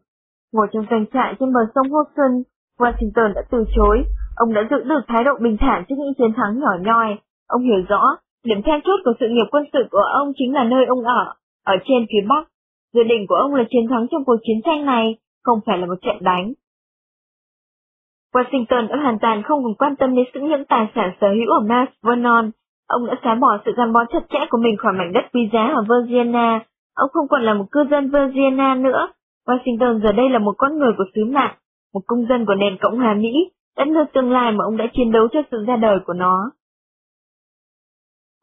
Ngồi trong doanh trại trên bờ sông Hudson, Washington đã từ chối. Ông đã giữ được thái độ bình thản trước những chiến thắng nhỏ nhoi. Ông hiểu rõ, điểm then chốt của sự nghiệp quân sự của ông chính là nơi ông ở, ở trên phía Bắc. Dự định của ông là chiến thắng trong cuộc chiến tranh này, không phải là một trận đánh. Washington đã hoàn toàn không còn quan tâm đến sự những tài sản sở hữu ở Mount Vernon. Ông đã xóa bỏ sự gắn bó chặt chẽ của mình khỏi mảnh đất quý giá ở Virginia. Ông không còn là một cư dân Virginia nữa. Washington giờ đây là một con người của sứ mạng, một công dân của nền Cộng hòa Mỹ, đất nước tương lai mà ông đã chiến đấu cho sự ra đời của nó.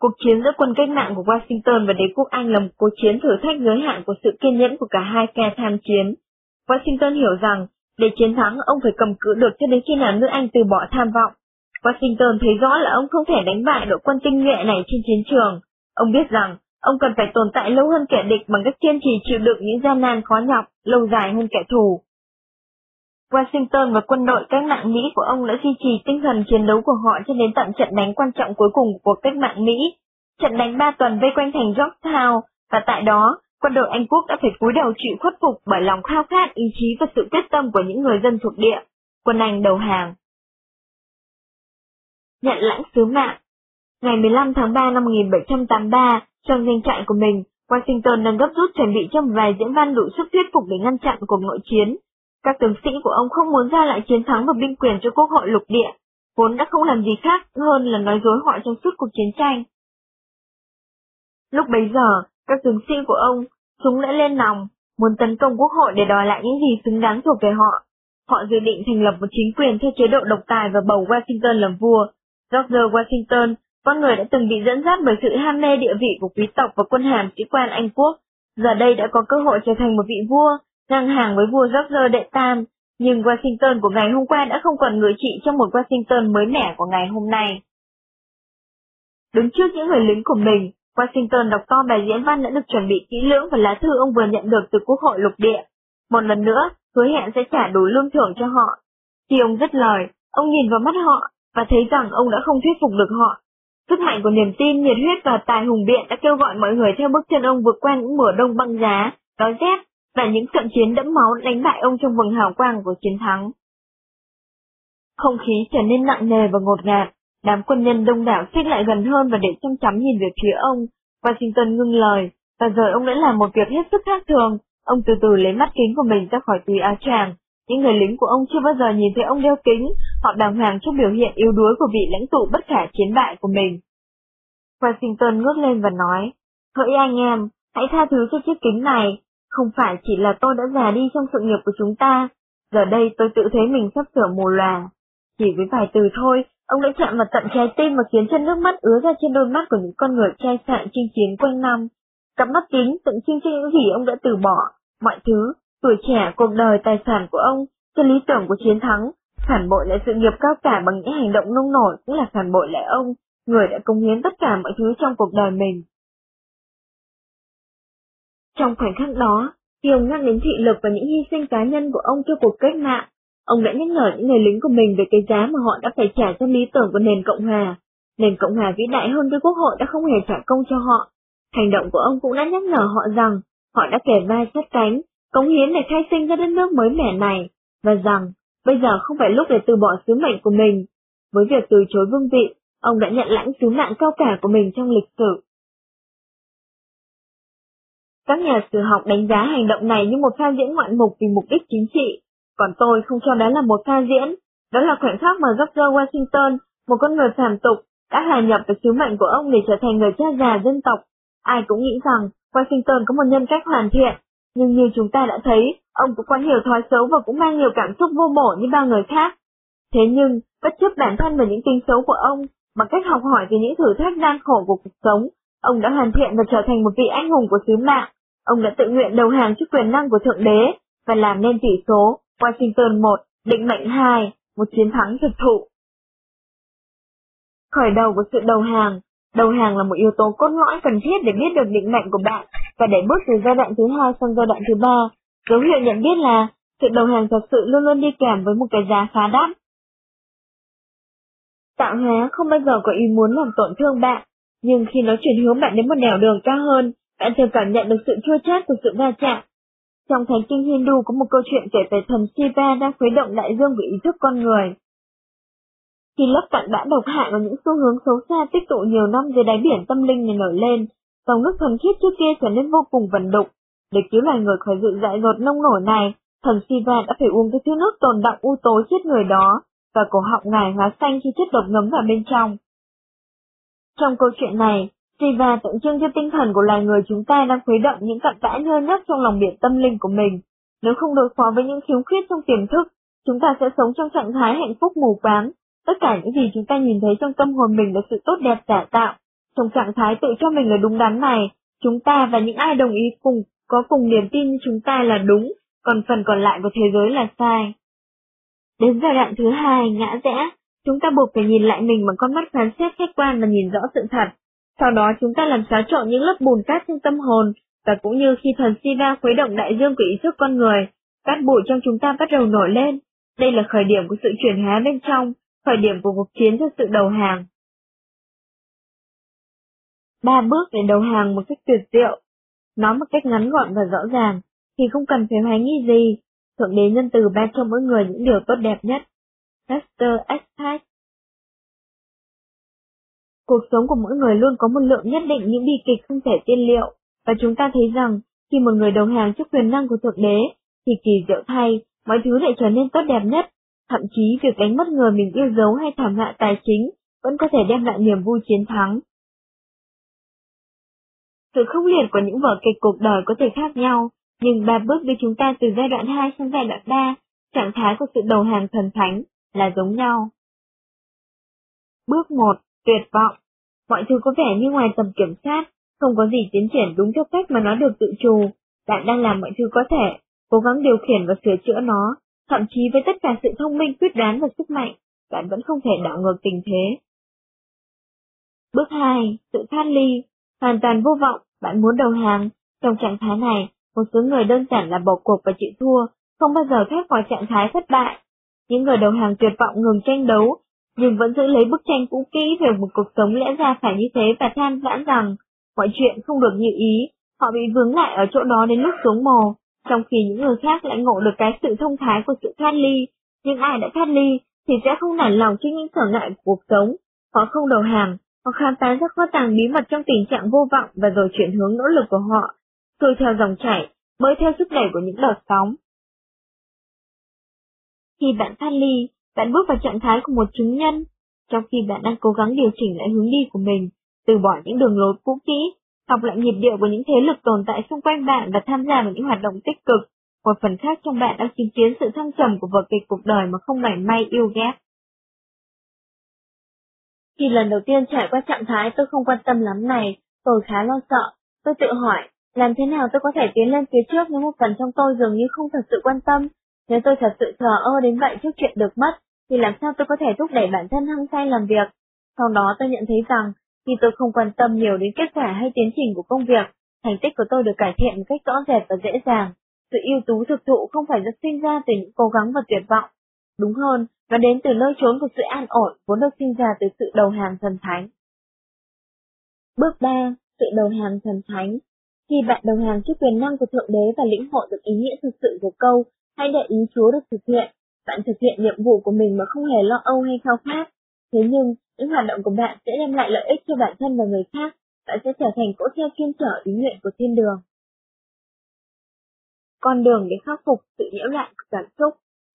Cuộc chiến giữa quân cách mạng của Washington và đế quốc Anh là một cuộc chiến thử thách giới hạn của sự kiên nhẫn của cả hai phe tham chiến. Washington hiểu rằng, để chiến thắng ông phải cầm cự được cho đến khi nào nước Anh từ bỏ tham vọng. Washington thấy rõ là ông không thể đánh bại đội quân tinh nhuệ này trên chiến trường. Ông biết rằng, ông cần phải tồn tại lâu hơn kẻ địch bằng cách kiên trì chịu đựng những gian nan khó nhọc, lâu dài hơn kẻ thù. Washington và quân đội cách mạng Mỹ của ông đã duy trì tinh thần chiến đấu của họ cho đến tận trận đánh quan trọng cuối cùng của cuộc cách mạng Mỹ, trận đánh ba tuần vây quanh thành Yorktown, và tại đó, quân đội Anh Quốc đã phải cúi đầu chịu khuất phục bởi lòng khao khát, ý chí và sự quyết tâm của những người dân thuộc địa. Quân Anh đầu hàng. Nhận lãnh sứ mạng Ngày 15 tháng 3 năm 1783, trong danh trại của mình, Washington đang gấp rút chuẩn bị cho một vài diễn văn đủ sức thuyết phục để ngăn chặn cuộc nội chiến. Các tướng sĩ của ông không muốn ra lại chiến thắng và binh quyền cho quốc hội lục địa, vốn đã không làm gì khác hơn là nói dối họ trong suốt cuộc chiến tranh. Lúc bấy giờ, các tướng sĩ của ông, súng đã lên nòng, muốn tấn công quốc hội để đòi lại những gì xứng đáng thuộc về họ. Họ dự định thành lập một chính quyền theo chế độ độc tài và bầu Washington làm vua. George Washington con người đã từng bị dẫn dắt bởi sự ham mê địa vị của quý tộc và quân hàm sĩ quan Anh quốc, giờ đây đã có cơ hội trở thành một vị vua, ngang hàng với vua George đệ tam, nhưng Washington của ngày hôm qua đã không còn ngự trị trong một Washington mới mẻ của ngày hôm nay. Đứng trước những người lính của mình, Washington đọc to bài diễn văn đã được chuẩn bị kỹ lưỡng và lá thư ông vừa nhận được từ Quốc hội lục địa. Một lần nữa, hứa hẹn sẽ trả đủ lương thưởng cho họ. Khi ông dứt lời, ông nhìn vào mắt họ và thấy rằng ông đã không thuyết phục được họ. Sức mạnh của niềm tin, nhiệt huyết và tài hùng biện đã kêu gọi mọi người theo bước chân ông vượt qua những mùa đông băng giá, đói rét và những trận chiến đẫm máu đánh bại ông trong vầng hào quang của chiến thắng. Không khí trở nên nặng nề và ngột ngạt, đám quân nhân đông đảo xích lại gần hơn và để chăm chăm nhìn về phía ông. Washington ngưng lời, và rồi ông đã làm một việc hết sức khác thường. Ông từ từ lấy mắt kính của mình ra khỏi túi áo tràng. Những người lính của ông chưa bao giờ nhìn thấy ông đeo kính, họ đàng hoàng trước biểu hiện yếu đuối của vị lãnh tụ bất khả chiến bại của mình. Washington ngước lên và nói, Hỡi anh em, hãy tha thứ cho chiếc kính này, không phải chỉ là tôi đã già đi trong sự nghiệp của chúng ta, giờ đây tôi tự thấy mình sắp sửa mù lòa. Chỉ với vài từ thôi, ông đã chạm vào tận trái tim và khiến chân nước mắt ứa ra trên đôi mắt của những con người trai sạn chinh chiến quanh năm. Cặp mắt kính tượng trưng cho những gì ông đã từ bỏ, mọi thứ, tuổi trẻ, cuộc đời, tài sản của ông, cho lý tưởng của chiến thắng, phản bội lại sự nghiệp cao cả bằng những hành động nông nổi cũng là phản bội lại ông, người đã cống hiến tất cả mọi thứ trong cuộc đời mình. Trong khoảnh khắc đó, khi ông nhắc đến thị lực và những hy sinh cá nhân của ông cho cuộc cách mạng, ông đã nhắc nhở những người lính của mình về cái giá mà họ đã phải trả cho lý tưởng của nền Cộng Hòa. Nền Cộng Hòa vĩ đại hơn cái quốc hội đã không hề trả công cho họ. Hành động của ông cũng đã nhắc nhở họ rằng họ đã kể vai sát cánh, cống hiến để khai sinh ra đất nước mới mẻ này, và rằng bây giờ không phải lúc để từ bỏ sứ mệnh của mình. Với việc từ chối vương vị, ông đã nhận lãnh sứ mạng cao cả của mình trong lịch sử. Các nhà sử học đánh giá hành động này như một pha diễn ngoạn mục vì mục đích chính trị, còn tôi không cho đó là một pha diễn. Đó là khoảnh khắc mà George Washington, một con người phàm tục, đã hòa nhập với sứ mệnh của ông để trở thành người cha già dân tộc. Ai cũng nghĩ rằng Washington có một nhân cách hoàn thiện, nhưng như chúng ta đã thấy, ông cũng có nhiều thói xấu và cũng mang nhiều cảm xúc vô bổ như bao người khác. Thế nhưng, bất chấp bản thân và những tính xấu của ông, bằng cách học hỏi về những thử thách gian khổ của cuộc sống, ông đã hoàn thiện và trở thành một vị anh hùng của sứ mạng. Ông đã tự nguyện đầu hàng trước quyền năng của Thượng Đế và làm nên tỷ số Washington 1, định mệnh 2, một chiến thắng thực thụ. Khởi đầu của sự đầu hàng Đầu hàng là một yếu tố cốt lõi cần thiết để biết được định mệnh của bạn và để bước từ giai đoạn thứ hai sang giai đoạn thứ ba. Dấu hiệu nhận biết là sự đầu hàng thật sự luôn luôn đi kèm với một cái giá khá đắt. Tạo hóa không bao giờ có ý muốn làm tổn thương bạn, nhưng khi nó chuyển hướng bạn đến một nẻo đường cao hơn, bạn thường cảm nhận được sự chua chát của sự va chạm. Trong thánh kinh Hindu có một câu chuyện kể về thần Shiva đang khuấy động đại dương của ý thức con người. Khi lớp cặn bã độc hại và những xu hướng xấu xa tích tụ nhiều năm dưới đáy biển tâm linh này nổi lên, dòng nước thuần khiết trước kia trở nên vô cùng vần đục. Để cứu loài người khỏi sự dại dột nông nổi này, thần Shiva đã phải uống cái thứ nước tồn đọng u tối chết người đó, và cổ họng ngài hóa xanh khi chất độc ngấm vào bên trong. Trong câu chuyện này, Shiva tượng trưng cho tinh thần của loài người chúng ta đang khuấy động những cặn bã nhơ nhất trong lòng biển tâm linh của mình. Nếu không đối phó với những khiếm khuyết trong tiềm thức, chúng ta sẽ sống trong trạng thái hạnh phúc mù quáng, Tất cả những gì chúng ta nhìn thấy trong tâm hồn mình là sự tốt đẹp giả tạo. Trong trạng thái tự cho mình là đúng đắn này, chúng ta và những ai đồng ý cùng có cùng niềm tin như chúng ta là đúng, còn phần còn lại của thế giới là sai. Đến giai đoạn thứ hai, ngã rẽ, chúng ta buộc phải nhìn lại mình bằng con mắt phán xét khách quan và nhìn rõ sự thật. Sau đó chúng ta làm xáo trộn những lớp bùn cát trong tâm hồn, và cũng như khi thần Siva khuấy động đại dương của ý thức con người, cát bụi trong chúng ta bắt đầu nổi lên. Đây là khởi điểm của sự chuyển hóa bên trong, khởi điểm của cuộc chiến cho sự đầu hàng. Ba bước để đầu hàng một cách tuyệt diệu. Nói một cách ngắn gọn và rõ ràng, thì không cần phải hoài nghi gì. Thượng đế nhân từ ban cho mỗi người những điều tốt đẹp nhất. Master Expat Cuộc sống của mỗi người luôn có một lượng nhất định những bi kịch không thể tiên liệu, và chúng ta thấy rằng, khi một người đầu hàng trước quyền năng của Thượng Đế, thì kỳ diệu thay, mọi thứ lại trở nên tốt đẹp nhất. Thậm chí việc đánh mất người mình yêu dấu hay thảm họa tài chính vẫn có thể đem lại niềm vui chiến thắng. Sự khốc liệt của những vở kịch cuộc đời có thể khác nhau, nhưng ba bước đưa chúng ta từ giai đoạn 2 sang giai đoạn 3, trạng thái của sự đầu hàng thần thánh, là giống nhau. Bước 1. Tuyệt vọng. Mọi thứ có vẻ như ngoài tầm kiểm soát, không có gì tiến triển đúng theo cách mà nó được tự chủ. Bạn đang làm mọi thứ có thể, cố gắng điều khiển và sửa chữa nó, thậm chí với tất cả sự thông minh quyết đoán và sức mạnh, bạn vẫn không thể đảo ngược tình thế. Bước 2. Sự thoát ly. Hoàn toàn vô vọng, bạn muốn đầu hàng. Trong trạng thái này, một số người đơn giản là bỏ cuộc và chịu thua, không bao giờ thoát khỏi trạng thái thất bại. Những người đầu hàng tuyệt vọng ngừng tranh đấu, nhưng vẫn giữ lấy bức tranh cũ kỹ về một cuộc sống lẽ ra phải như thế và than vãn rằng mọi chuyện không được như ý, họ bị vướng lại ở chỗ đó đến lúc xuống mồ, trong khi những người khác lại ngộ được cái sự thông thái của sự thoát ly. Nhưng ai đã thoát ly thì sẽ không nản lòng trước những trở ngại của cuộc sống, họ không đầu hàng, họ khám phá ra kho tàng bí mật trong tình trạng vô vọng và rồi chuyển hướng nỗ lực của họ, trôi theo dòng chảy, bơi theo sức đẩy của những đợt sóng. Khi bạn thoát ly, bạn bước vào trạng thái của một chứng nhân, trong khi bạn đang cố gắng điều chỉnh lại hướng đi của mình, từ bỏ những đường lối cũ kỹ, học lại nhịp điệu của những thế lực tồn tại xung quanh bạn và tham gia vào những hoạt động tích cực. Một phần khác trong bạn đang chứng kiến sự thăng trầm của vở kịch cuộc đời mà không mảy may yêu ghét. Khi lần đầu tiên trải qua trạng thái tôi không quan tâm lắm này, tôi khá lo sợ. Tôi tự hỏi, làm thế nào tôi có thể tiến lên phía trước nếu một phần trong tôi dường như không thật sự quan tâm? Nếu tôi thật sự thờ ơ đến vậy trước chuyện được mất, thì làm sao tôi có thể thúc đẩy bản thân hăng say làm việc? Sau đó tôi nhận thấy rằng, khi tôi không quan tâm nhiều đến kết quả hay tiến trình của công việc, thành tích của tôi được cải thiện một cách rõ rệt và dễ dàng. Sự ưu tú thực thụ không phải được sinh ra từ những cố gắng và tuyệt vọng. Đúng hơn, nó đến từ nơi trốn của sự an ổn vốn được sinh ra từ sự đầu hàng thần thánh. Bước 3. Sự đầu hàng thần thánh Khi bạn đầu hàng trước quyền năng của Thượng Đế và lĩnh hội được ý nghĩa thực sự của câu, hãy để ý Chúa được thực hiện, bạn thực hiện nhiệm vụ của mình mà không hề lo âu hay khao khát. Thế nhưng, những hoạt động của bạn sẽ đem lại lợi ích cho bản thân và người khác, bạn sẽ trở thành cỗ xe chuyên trở ý nguyện của thiên đường. Con đường để khắc phục sự nhiễu loạn của cảm xúc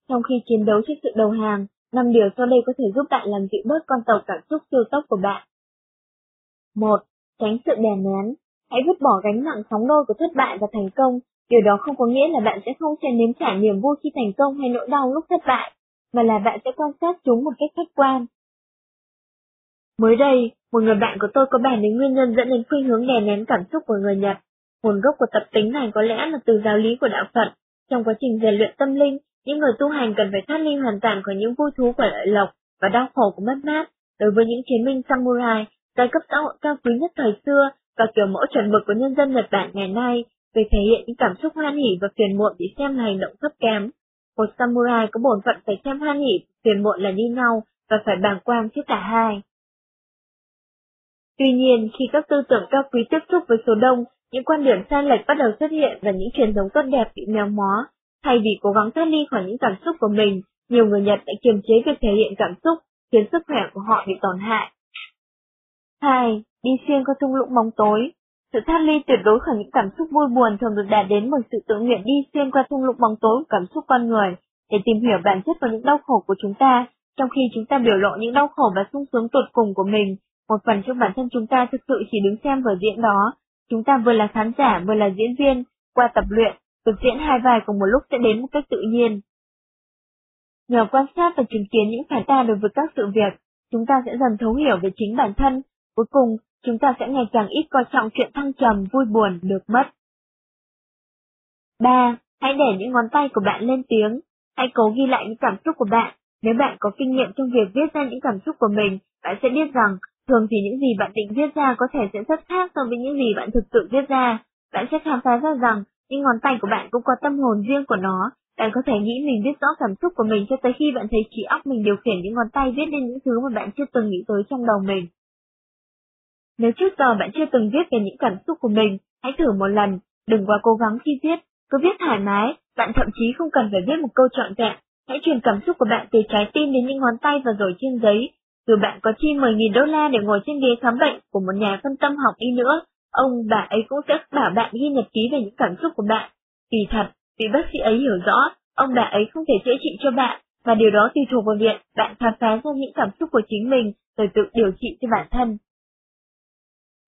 Trong khi chiến đấu trước sự đầu hàng, năm điều sau đây có thể giúp bạn làm dịu bớt con tàu cảm xúc siêu tốc của bạn. 1. Tránh sự đè nén. Hãy vứt bỏ gánh nặng sóng đôi của thất bại và thành công Điều đó không có nghĩa là bạn sẽ không sẽ nếm trải niềm vui khi thành công hay nỗi đau lúc thất bại, mà là bạn sẽ quan sát chúng một cách khách quan. Mới đây, một người bạn của tôi có bàn đến nguyên nhân dẫn đến khuynh hướng đè nén cảm xúc của người Nhật. Nguồn gốc của tập tính này có lẽ là từ giáo lý của đạo Phật. Trong quá trình rèn luyện tâm linh, những người tu hành cần phải thoát ly hoàn toàn khỏi những vui thú của lợi lộc và đau khổ của mất mát. Đối với những chiến binh samurai, giai cấp xã hội cao quý nhất thời xưa và kiểu mẫu chuẩn mực của nhân dân Nhật Bản ngày nay, về thể hiện những cảm xúc hoan hỉ và phiền muộn bị xem là hành động thấp kém. Một samurai có bổn phận phải xem hoan hỉ, phiền muộn là như nhau và phải bàng quang trước cả hai. Tuy nhiên, khi các tư tưởng cao quý tiếp xúc với số đông, những quan điểm sai lệch bắt đầu xuất hiện và những truyền thống tốt đẹp bị méo mó. Thay vì cố gắng thoát ly khỏi những cảm xúc của mình, nhiều người Nhật đã kiềm chế việc thể hiện cảm xúc, khiến sức khỏe của họ bị tổn hại. 2. Đi xuyên qua thung lũng bóng tối sự thoát ly tuyệt đối khỏi những cảm xúc vui buồn thường được đạt đến bằng sự tự nguyện đi xuyên qua thung lũng bóng tối của cảm xúc con người, để tìm hiểu bản chất của những đau khổ của chúng ta, trong khi chúng ta biểu lộ những đau khổ và sung sướng tột cùng của mình. Một phần trong bản thân chúng ta thực sự chỉ đứng xem vở diễn đó. Chúng ta vừa là khán giả vừa là diễn viên, qua tập luyện, thực diễn hai vai cùng một lúc sẽ đến một cách tự nhiên. Nhờ quan sát và chứng kiến những phản ta đối với các sự việc, chúng ta sẽ dần thấu hiểu về chính bản thân. Cuối cùng, chúng ta sẽ ngày càng ít coi trọng chuyện thăng trầm vui buồn được mất. 3. Hãy để những ngón tay của bạn lên tiếng. Hãy cố ghi lại những cảm xúc của bạn. Nếu bạn có kinh nghiệm trong việc viết ra những cảm xúc của mình, bạn sẽ biết rằng Thường thì những gì bạn định viết ra có thể sẽ rất khác so với những gì bạn thực sự viết ra. Bạn sẽ khám phá ra rằng những ngón tay của bạn cũng có tâm hồn riêng của nó. Bạn có thể nghĩ mình viết rõ cảm xúc của mình cho tới khi bạn thấy trí óc mình điều khiển những ngón tay viết lên những thứ mà bạn chưa từng nghĩ tới trong đầu mình. Nếu trước giờ bạn chưa từng viết về những cảm xúc của mình, hãy thử một lần, đừng quá cố gắng khi viết, cứ viết thoải mái, bạn thậm chí không cần phải viết một câu trọn vẹn, hãy truyền cảm xúc của bạn từ trái tim đến những ngón tay và rồi trên giấy. Dù bạn có chi 10.000 đô la để ngồi trên ghế khám bệnh của một nhà phân tâm học đi nữa, ông bà ấy cũng sẽ bảo bạn ghi nhật ký về những cảm xúc của bạn. Vì thật, vì bác sĩ ấy hiểu rõ, ông bà ấy không thể chữa trị cho bạn, và điều đó tùy thuộc vào việc bạn khám phá ra những cảm xúc của chính mình rồi tự điều trị cho bản thân.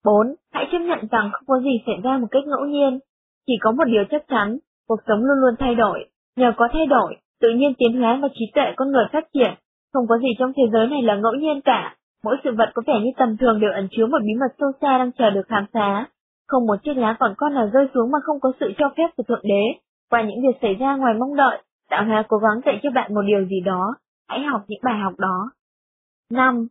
4. Hãy chấp nhận rằng không có gì xảy ra một cách ngẫu nhiên. Chỉ có một điều chắc chắn, cuộc sống luôn luôn thay đổi. Nhờ có thay đổi, tự nhiên tiến hóa và trí tuệ con người phát triển. Không có gì trong thế giới này là ngẫu nhiên cả. Mỗi sự vật có vẻ như tầm thường đều ẩn chứa một bí mật sâu xa đang chờ được khám phá. Không một chiếc lá còn con nào rơi xuống mà không có sự cho phép của Thượng Đế. Qua những việc xảy ra ngoài mong đợi, tạo hóa cố gắng dạy cho bạn một điều gì đó. Hãy học những bài học đó. 5.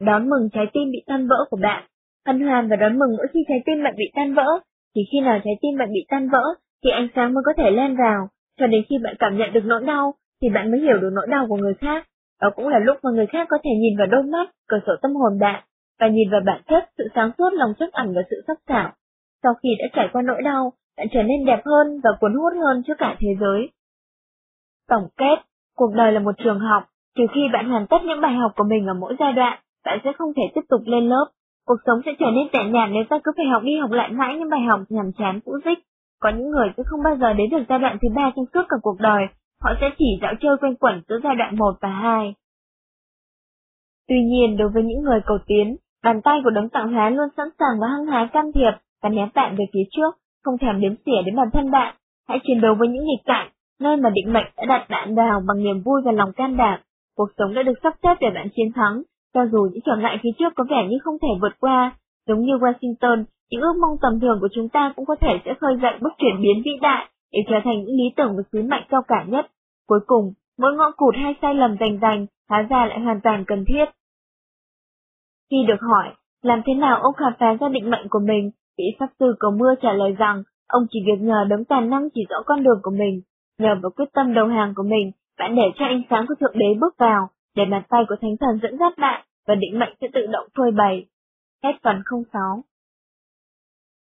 Đón mừng trái tim bị tan vỡ của bạn hân hoan và đón mừng mỗi khi trái tim bạn bị tan vỡ. Chỉ khi nào trái tim bạn bị tan vỡ, thì ánh sáng mới có thể len vào, cho đến khi bạn cảm nhận được nỗi đau, thì bạn mới hiểu được nỗi đau của người khác. Đó cũng là lúc mà người khác có thể nhìn vào đôi mắt, cửa sổ tâm hồn bạn, và nhìn vào bản chất, sự sáng suốt, lòng chắc ẩn và sự sắc sảo. Sau khi đã trải qua nỗi đau, bạn trở nên đẹp hơn và cuốn hút hơn trước cả thế giới. Tổng kết, cuộc đời là một trường học, trừ khi bạn hoàn tất những bài học của mình ở mỗi giai đoạn, bạn sẽ không thể tiếp tục lên lớp. Cuộc sống sẽ trở nên tẻ nhạt nếu ta cứ phải học đi học lại mãi những bài học nhàm chán cũ dích. Có những người sẽ không bao giờ đến được giai đoạn thứ ba trong suốt cả cuộc đời, họ sẽ chỉ dạo chơi quanh quẩn giữa giai đoạn 1 và 2. Tuy nhiên, đối với những người cầu tiến, bàn tay của đấng tạo hóa luôn sẵn sàng và hăng hái can thiệp và ném bạn về phía trước, không thèm đếm xỉa đến bản thân bạn. Hãy chiến đấu với những nghịch cản nơi mà định mệnh đã đặt bạn vào bằng niềm vui và lòng can đảm. Cuộc sống đã được sắp xếp để bạn chiến thắng, cho dù những trở ngại phía trước có vẻ như không thể vượt qua, giống như Washington, những ước mong tầm thường của chúng ta cũng có thể sẽ khơi dậy bước chuyển biến vĩ đại để trở thành những lý tưởng và sứ mệnh cao cả nhất. Cuối cùng, mỗi ngọn cụt hay sai lầm rành rành hóa ra lại hoàn toàn cần thiết. Khi được hỏi, làm thế nào ông khám phá ra định mệnh của mình, vị pháp sư cầu mưa trả lời rằng, ông chỉ việc nhờ đấng toàn năng chỉ rõ con đường của mình, nhờ vào quyết tâm đầu hàng của mình, bạn để cho ánh sáng của Thượng Đế bước vào, để bàn tay của Thánh Thần dẫn dắt bạn, và định mệnh sẽ tự động phơi bày. Hết phần 06